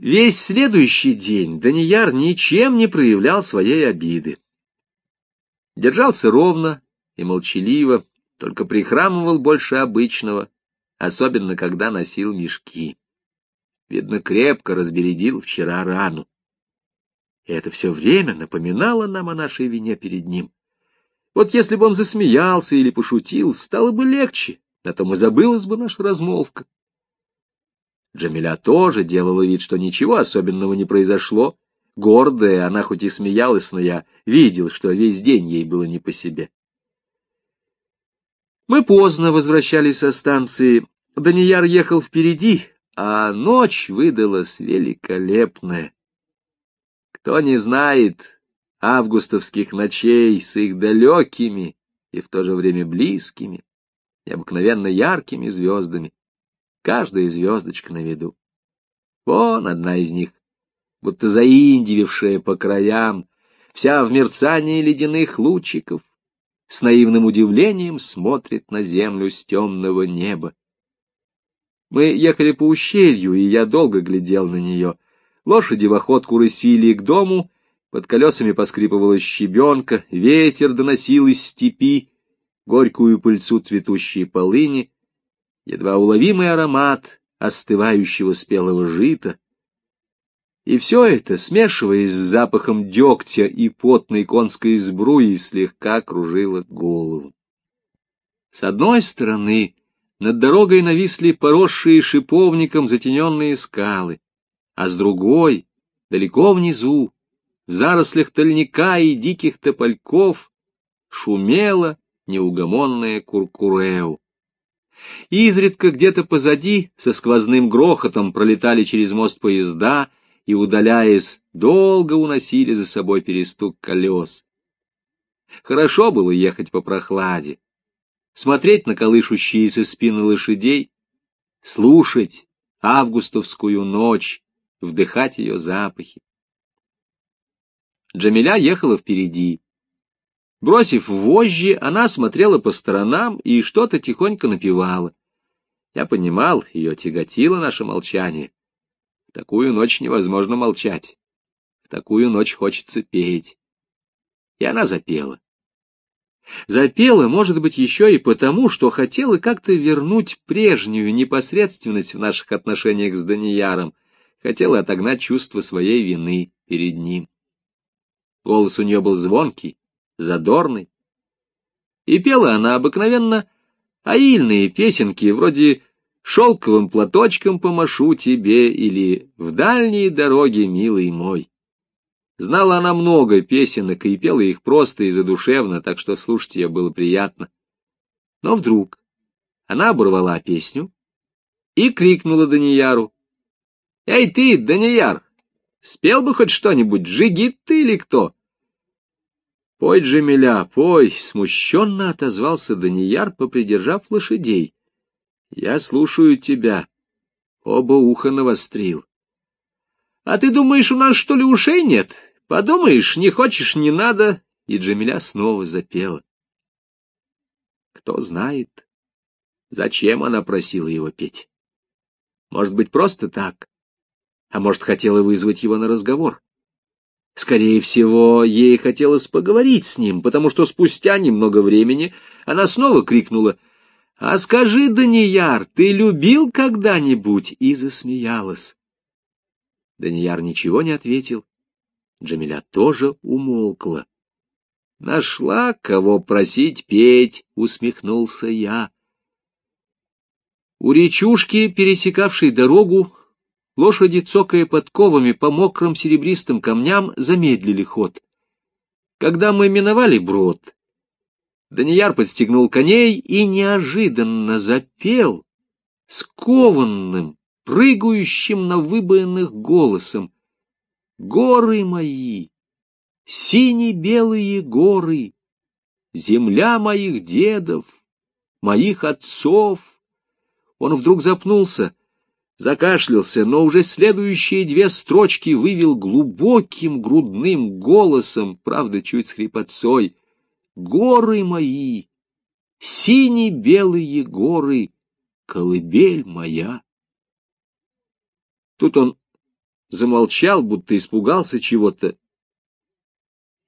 Весь следующий день Данияр ничем не проявлял своей обиды. Держался ровно и молчаливо, только прихрамывал больше обычного, особенно когда носил мешки. Видно, крепко разбередил вчера рану. И это все время напоминало нам о нашей вине перед ним. Вот если бы он засмеялся или пошутил, стало бы легче, а то мы забылась бы наша размолвка. Джамиля тоже делала вид, что ничего особенного не произошло. Гордая, она хоть и смеялась, но я видел, что весь день ей было не по себе. Мы поздно возвращались со станции. Данияр ехал впереди, а ночь выдалась великолепная. Кто не знает августовских ночей с их далекими и в то же время близкими, необыкновенно яркими звездами каждая звездочка на виду. Вон одна из них, будто заиндивившая по краям, вся в мерцании ледяных лучиков, с наивным удивлением смотрит на землю с темного неба. Мы ехали по ущелью, и я долго глядел на нее. Лошади в охотку рысили к дому, под колесами поскрипывала щебенка, ветер доносил из степи, горькую пыльцу цветущей полыни — едва уловимый аромат остывающего спелого жита. И все это, смешиваясь с запахом дегтя и потной конской сбруи, слегка кружило голову. С одной стороны, над дорогой нависли поросшие шиповником затененные скалы, а с другой, далеко внизу, в зарослях тольника и диких топольков, шумела неугомонная куркуреу и изредка где-то позади со сквозным грохотом пролетали через мост поезда и, удаляясь, долго уносили за собой перестук колес. Хорошо было ехать по прохладе, смотреть на колышущиеся спины лошадей, слушать августовскую ночь, вдыхать ее запахи. Джамиля ехала впереди. Бросив вожжи, она смотрела по сторонам и что-то тихонько напевала. Я понимал, ее тяготило наше молчание. В такую ночь невозможно молчать. В такую ночь хочется петь. И она запела. Запела, может быть, еще и потому, что хотела как-то вернуть прежнюю непосредственность в наших отношениях с Данияром, хотела отогнать чувство своей вины перед ним. Голос у нее был звонкий, задорной. И пела она обыкновенно аильные песенки, вроде «Шелковым платочком помашу тебе» или «В дальние дороги, милый мой». Знала она много песенок и пела их просто и задушевно, так что слушать ее было приятно. Но вдруг она оборвала песню и крикнула Данияру. «Эй ты, Данияр, спел бы хоть что-нибудь, джигит ты или кто?» «Пой, Джамиля, пой!» — смущенно отозвался Данияр, попридержав лошадей. «Я слушаю тебя». Оба уха навострил. «А ты думаешь, у нас что ли ушей нет? Подумаешь, не хочешь — не надо!» И Джамиля снова запела. Кто знает, зачем она просила его петь? Может быть, просто так? А может, хотела вызвать его на разговор? Скорее всего, ей хотелось поговорить с ним, потому что спустя немного времени она снова крикнула «А скажи, Данияр, ты любил когда-нибудь?» и засмеялась. Данияр ничего не ответил. Джамиля тоже умолкла. «Нашла, кого просить петь!» — усмехнулся я. У речушки, пересекавшей дорогу, Лошади, цокая подковами по мокрым серебристым камням, замедлили ход. Когда мы миновали брод, Данияр подстегнул коней и неожиданно запел скованным, прыгающим на выбоенных голосом. «Горы мои, сине-белые горы, земля моих дедов, моих отцов!» Он вдруг запнулся — закашлялся, но уже следующие две строчки вывел глубоким грудным голосом, правда, чуть с хрипотцой. «Горы мои, синие белые горы, колыбель моя!» Тут он замолчал, будто испугался чего-то.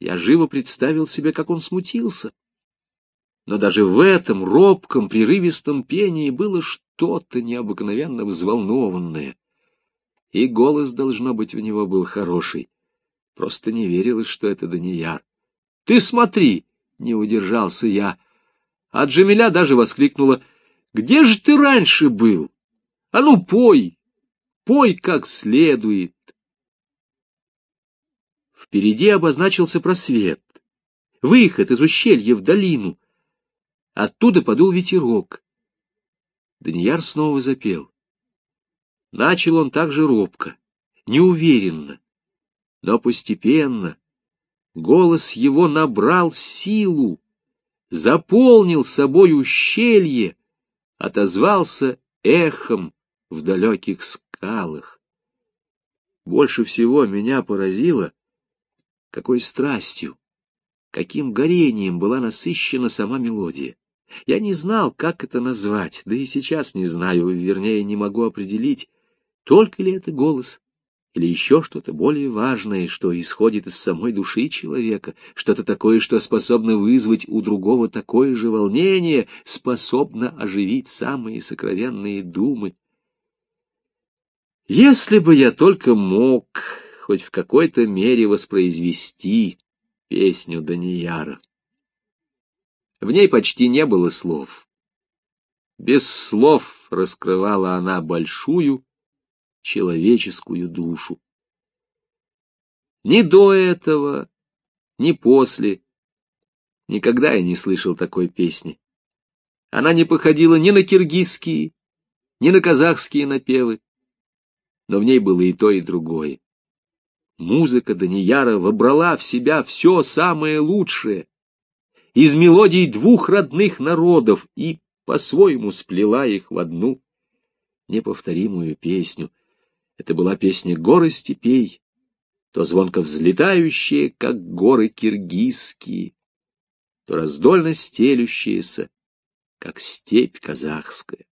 Я живо представил себе, как он смутился. Но даже в этом робком, прерывистом пении было что что-то необыкновенно взволнованное. И голос, должно быть, у него был хороший. Просто не верилось, что это Данияр. — Ты смотри! — не удержался я. А Джамиля даже воскликнула. — Где же ты раньше был? А ну, пой! Пой как следует! Впереди обозначился просвет, выход из ущелья в долину. Оттуда подул ветерок. Данияр снова запел. Начал он так же робко, неуверенно, но постепенно голос его набрал силу, заполнил собой ущелье, отозвался эхом в далеких скалах. Больше всего меня поразило, какой страстью, каким горением была насыщена сама мелодия. Я не знал, как это назвать, да и сейчас не знаю, вернее, не могу определить, только ли это голос, или еще что-то более важное, что исходит из самой души человека, что-то такое, что способно вызвать у другого такое же волнение, способно оживить самые сокровенные думы. Если бы я только мог хоть в какой-то мере воспроизвести песню Данияра. В ней почти не было слов. Без слов раскрывала она большую человеческую душу. Ни до этого, ни после никогда я не слышал такой песни. Она не походила ни на киргизские, ни на казахские напевы, но в ней было и то, и другое. Музыка Данияра вобрала в себя все самое лучшее, из мелодий двух родных народов и по-своему сплела их в одну неповторимую песню. Это была песня «Горы степей», то звонко взлетающие, как горы киргизские, то раздольно стелющиеся, как степь казахская.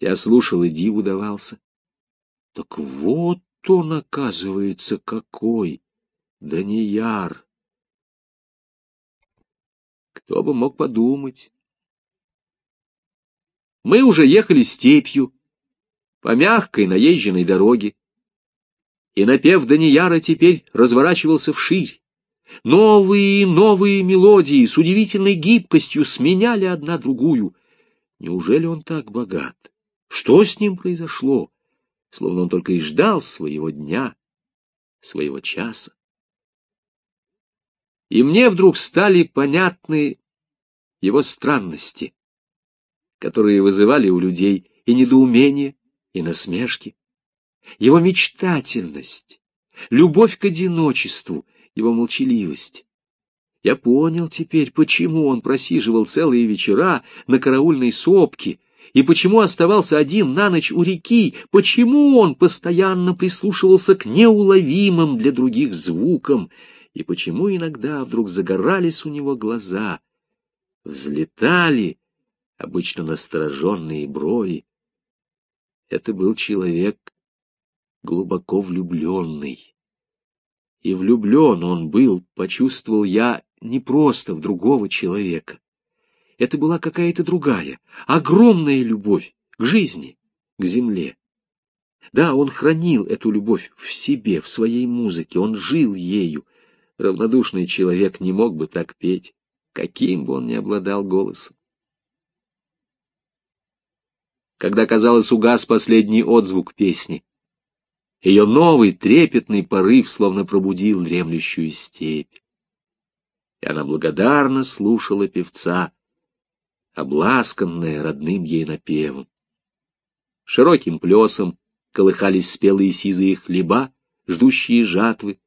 Я слушал и диву давался. Так вот он, оказывается, какой! да не яр. Кто бы мог подумать? Мы уже ехали степью, по мягкой наезженной дороге, и напев Данияра теперь разворачивался вширь. Новые и новые мелодии с удивительной гибкостью сменяли одна другую. Неужели он так богат? Что с ним произошло? Словно он только и ждал своего дня, своего часа и мне вдруг стали понятны его странности, которые вызывали у людей и недоумение, и насмешки, его мечтательность, любовь к одиночеству, его молчаливость. Я понял теперь, почему он просиживал целые вечера на караульной сопке, и почему оставался один на ночь у реки, почему он постоянно прислушивался к неуловимым для других звукам — и почему иногда вдруг загорались у него глаза, взлетали обычно настороженные брови. Это был человек глубоко влюбленный. И влюблен он был, почувствовал я, не просто в другого человека. Это была какая-то другая, огромная любовь к жизни, к земле. Да, он хранил эту любовь в себе, в своей музыке, он жил ею, равнодушный человек не мог бы так петь, каким бы он ни обладал голосом. Когда, казалось, угас последний отзвук песни, ее новый трепетный порыв словно пробудил дремлющую степь. И она благодарно слушала певца, обласканная родным ей напевом. Широким плесом колыхались спелые сизые хлеба, ждущие жатвы,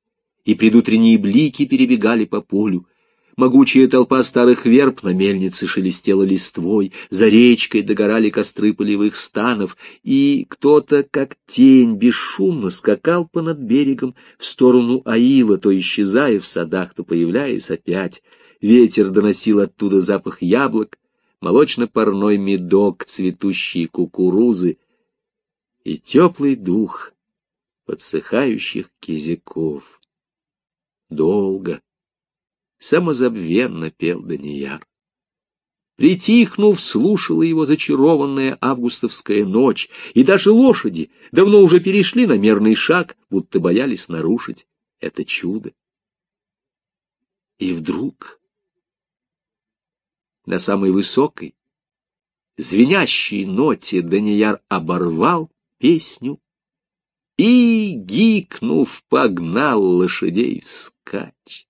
и предутренние блики перебегали по полю. Могучая толпа старых верб на мельнице шелестела листвой, за речкой догорали костры полевых станов, и кто-то, как тень, бесшумно скакал понад берегом в сторону Аила, то исчезая в садах, то появляясь опять. Ветер доносил оттуда запах яблок, молочно-парной медок, цветущие кукурузы и теплый дух подсыхающих кизяков долго, самозабвенно пел Данияр. Притихнув, слушала его зачарованная августовская ночь, и даже лошади давно уже перешли на мерный шаг, будто боялись нарушить это чудо. И вдруг на самой высокой, звенящей ноте Данияр оборвал песню и, гикнув, погнал лошадей вскать.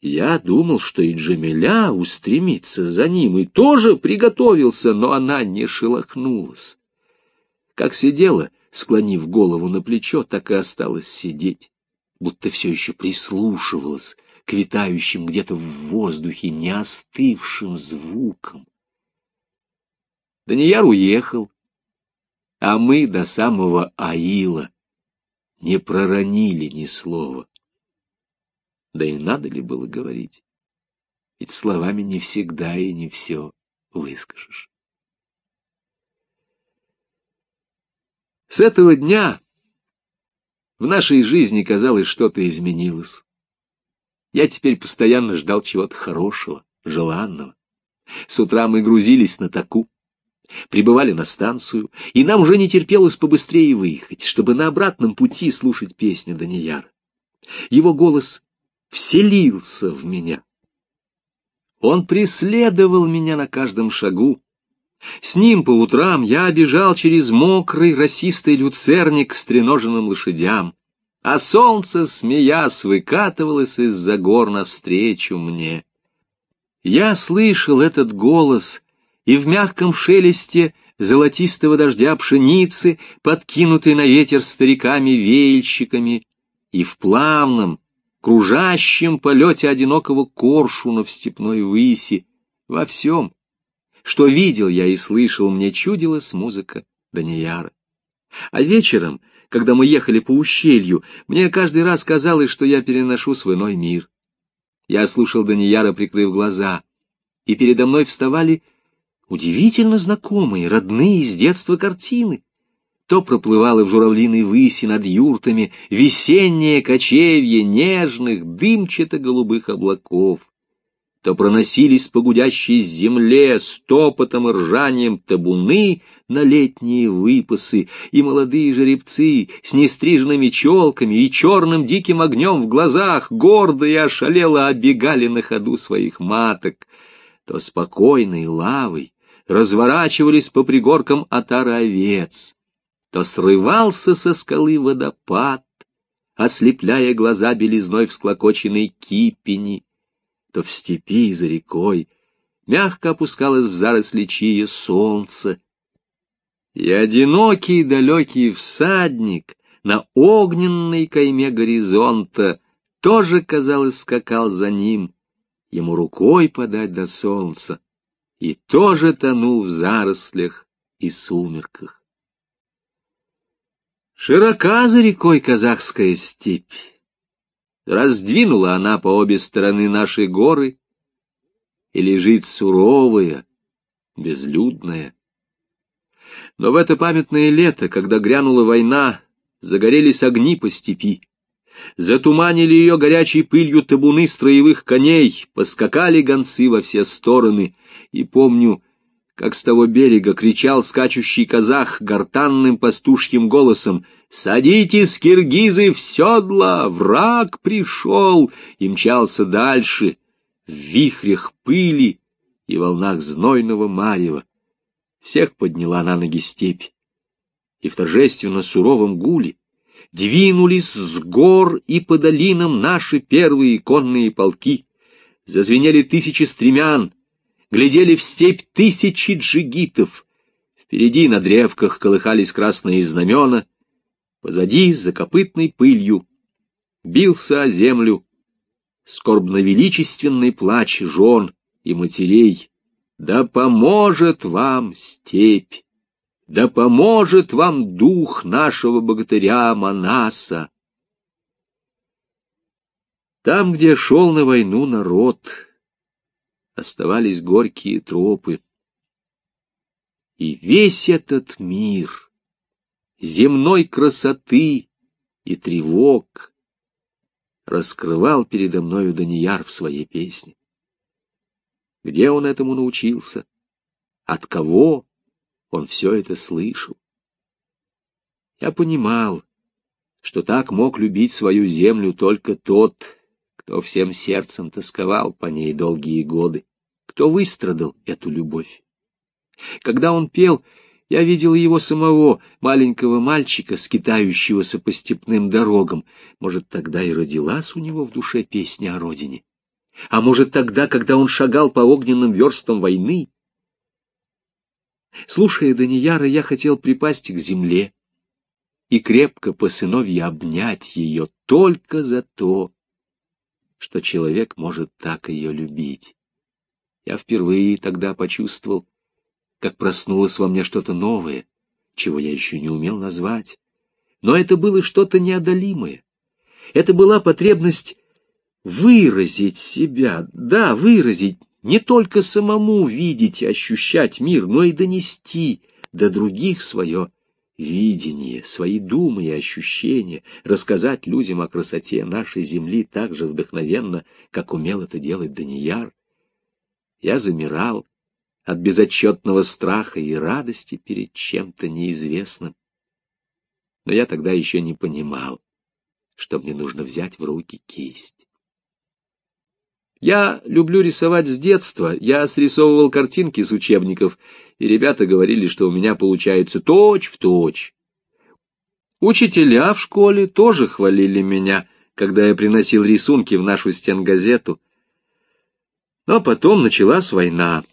Я думал, что и Джамиля устремится за ним, и тоже приготовился, но она не шелохнулась. Как сидела, склонив голову на плечо, так и осталась сидеть, будто все еще прислушивалась к витающим где-то в воздухе неостывшим звукам. Данияр уехал, а мы до самого Аила не проронили ни слова. Да и надо ли было говорить? Ведь словами не всегда и не все выскажешь. С этого дня в нашей жизни, казалось, что-то изменилось. Я теперь постоянно ждал чего-то хорошего, желанного. С утра мы грузились на таку прибывали на станцию, и нам уже не терпелось побыстрее выехать, чтобы на обратном пути слушать песни Данияра. Его голос вселился в меня. Он преследовал меня на каждом шагу. С ним по утрам я бежал через мокрый расистый люцерник с треноженным лошадям, а солнце, смеясь, выкатывалось из-за гор навстречу мне. Я слышал этот голос — и в мягком шелесте золотистого дождя пшеницы, подкинутой на ветер стариками-веяльщиками, и в плавном, кружащем полете одинокого коршуна в степной выси, во всем, что видел я и слышал, мне чудилась музыка Данияра. А вечером, когда мы ехали по ущелью, мне каждый раз казалось, что я переношу свой иной мир. Я слушал Данияра, прикрыв глаза, и передо мной вставали удивительно знакомые, родные с детства картины. То проплывало в журавлиной выси над юртами весеннее кочевье нежных дымчато-голубых облаков, то проносились по гудящей земле стопотом и ржанием табуны на летние выпасы, и молодые жеребцы с нестриженными челками и черным диким огнем в глазах гордо и ошалело оббегали на ходу своих маток, то спокойной лавой, разворачивались по пригоркам отара овец, то срывался со скалы водопад, ослепляя глаза белизной всклокоченной кипени, то в степи за рекой мягко опускалось в заросли чие солнце. И одинокий далекий всадник на огненной кайме горизонта тоже, казалось, скакал за ним, ему рукой подать до солнца и тоже тонул в зарослях и сумерках. Широка за рекой казахская степь. Раздвинула она по обе стороны наши горы, и лежит суровая, безлюдная. Но в это памятное лето, когда грянула война, загорелись огни по степи, Затуманили ее горячей пылью табуны строевых коней, поскакали гонцы во все стороны. И помню, как с того берега кричал скачущий казах гортанным пастушьим голосом «Садитесь, киргизы, в седла! Враг пришел!» и мчался дальше в вихрях пыли и волнах знойного марева. Всех подняла на ноги степь, и в торжественно суровом гуле двинулись с гор и по долинам наши первые конные полки. Зазвенели тысячи стремян, глядели в степь тысячи джигитов. Впереди на древках колыхались красные знамена, позади, за копытной пылью, бился о землю скорбно-величественный плач жен и матерей. Да поможет вам степь! Да поможет вам дух нашего богатыря Манаса. Там, где шел на войну народ, оставались горькие тропы. И весь этот мир земной красоты и тревог раскрывал передо мною Данияр в своей песне. Где он этому научился? От кого? Он все это слышал. Я понимал, что так мог любить свою землю только тот, кто всем сердцем тосковал по ней долгие годы, кто выстрадал эту любовь. Когда он пел, я видел его самого, маленького мальчика, скитающегося по степным дорогам. Может, тогда и родилась у него в душе песня о родине. А может, тогда, когда он шагал по огненным верстам войны, Слушая Данияра, я хотел припасть к земле и крепко по сыновье обнять ее только за то, что человек может так ее любить. Я впервые тогда почувствовал, как проснулось во мне что-то новое, чего я еще не умел назвать. Но это было что-то неодолимое. Это была потребность выразить себя, да, выразить не только самому видеть и ощущать мир, но и донести до других свое видение, свои думы и ощущения, рассказать людям о красоте нашей земли так же вдохновенно, как умел это делать Данияр. Я замирал от безотчетного страха и радости перед чем-то неизвестным. Но я тогда еще не понимал, что мне нужно взять в руки кисть. Я люблю рисовать с детства, я срисовывал картинки с учебников, и ребята говорили, что у меня получается точь в точь. Учителя в школе тоже хвалили меня, когда я приносил рисунки в нашу стенгазету. Но потом началась война.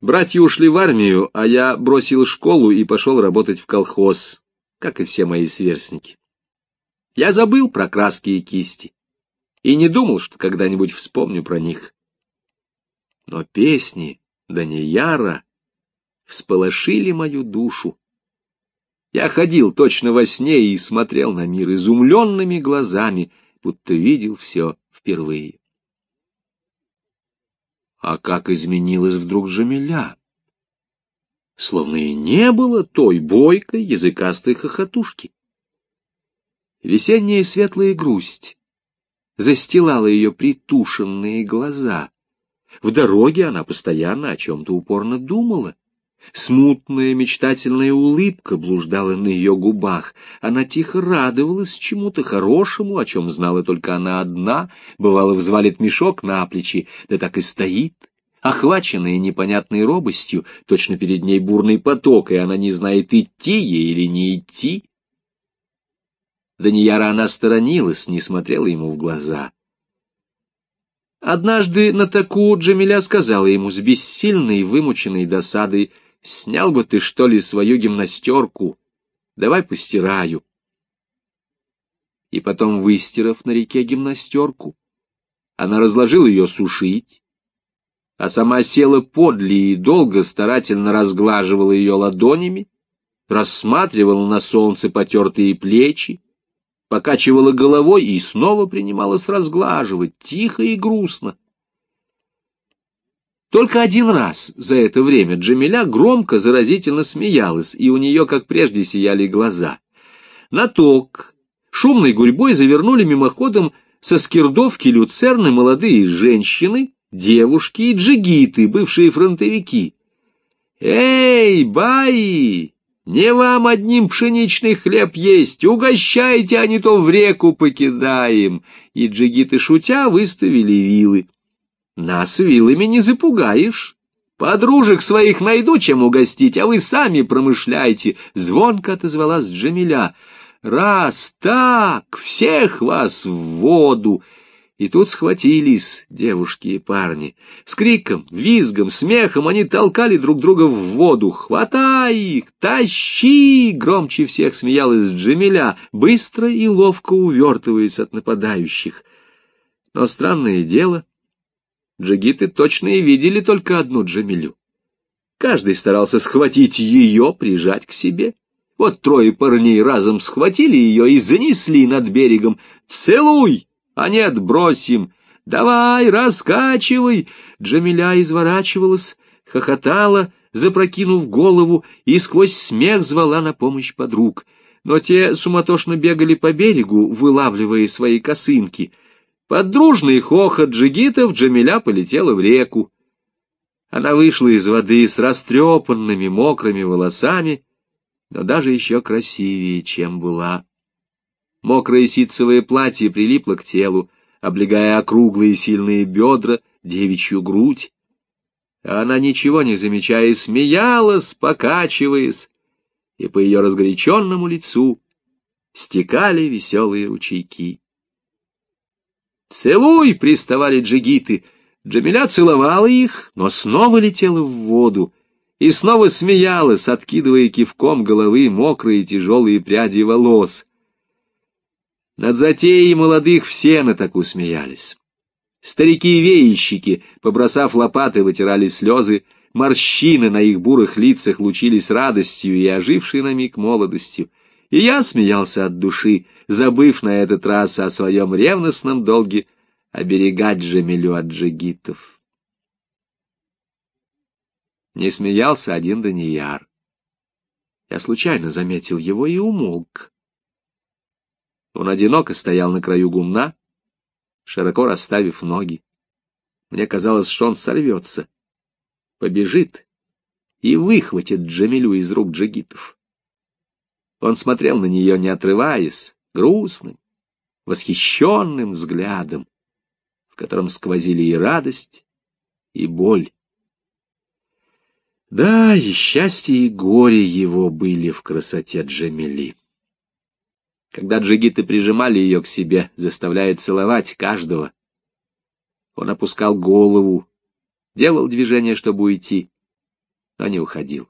Братья ушли в армию, а я бросил школу и пошел работать в колхоз, как и все мои сверстники. Я забыл про краски и кисти и не думал, что когда-нибудь вспомню про них. Но песни Данияра всполошили мою душу. Я ходил точно во сне и смотрел на мир изумленными глазами, будто видел все впервые. А как изменилась вдруг Жамиля! Словно и не было той бойкой языкастой хохотушки. Весенняя светлая грусть застилала ее притушенные глаза. В дороге она постоянно о чем-то упорно думала. Смутная мечтательная улыбка блуждала на ее губах. Она тихо радовалась чему-то хорошему, о чем знала только она одна. Бывало, взвалит мешок на плечи, да так и стоит. Охваченная непонятной робостью, точно перед ней бурный поток, и она не знает, идти ей или не идти. Данияра она сторонилась, не смотрела ему в глаза. Однажды на таку Джамиля сказала ему с бессильной, вымученной досадой, «Снял бы ты, что ли, свою гимнастерку? Давай постираю». И потом, выстирав на реке гимнастерку, она разложила ее сушить, а сама села подле и долго старательно разглаживала ее ладонями, рассматривала на солнце потертые плечи, покачивала головой и снова принималась разглаживать, тихо и грустно. Только один раз за это время Джамиля громко, заразительно смеялась, и у нее, как прежде, сияли глаза. На ток шумной гурьбой завернули мимоходом со скирдовки люцерны молодые женщины, девушки и джигиты, бывшие фронтовики. «Эй, баи! Не вам одним пшеничный хлеб есть, угощайте, а не то в реку покидаем. И джигиты, шутя, выставили вилы. Нас вилами не запугаешь. Подружек своих найду, чем угостить, а вы сами промышляйте. Звонко отозвалась Джамиля. Раз так, всех вас в воду! И тут схватились девушки и парни. С криком, визгом, смехом они толкали друг друга в воду. «Хватай их! Тащи!» Громче всех смеялась Джемиля, быстро и ловко увертываясь от нападающих. Но странное дело, джигиты точно и видели только одну Джемилю. Каждый старался схватить ее, прижать к себе. Вот трое парней разом схватили ее и занесли над берегом. «Целуй!» А нет, бросим. Давай, раскачивай. Джамиля изворачивалась, хохотала, запрокинув голову, и сквозь смех звала на помощь подруг. Но те суматошно бегали по берегу, вылавливая свои косынки. Под дружный хохот джигитов Джамиля полетела в реку. Она вышла из воды с растрепанными мокрыми волосами, но даже еще красивее, чем была. Мокрое ситцевое платье прилипло к телу, облегая округлые сильные бедра, девичью грудь. А она, ничего не замечая, смеялась, покачиваясь, и по ее разгоряченному лицу стекали веселые ручейки. «Целуй!» — приставали джигиты. Джамиля целовала их, но снова летела в воду и снова смеялась, откидывая кивком головы мокрые тяжелые пряди волос — над затеей молодых все на таку смеялись. Старики-веищики, побросав лопаты, вытирали слезы, морщины на их бурых лицах лучились радостью и ожившей на миг молодостью. И я смеялся от души, забыв на этот раз о своем ревностном долге оберегать Джамилю от джигитов. Не смеялся один Данияр. Я случайно заметил его и умолк. Он одиноко стоял на краю гумна, широко расставив ноги. Мне казалось, что он сорвется, побежит и выхватит Джамилю из рук джигитов. Он смотрел на нее, не отрываясь, грустным, восхищенным взглядом, в котором сквозили и радость, и боль. Да, и счастье, и горе его были в красоте Джамили когда джигиты прижимали ее к себе, заставляя целовать каждого. Он опускал голову, делал движение, чтобы уйти, но не уходил.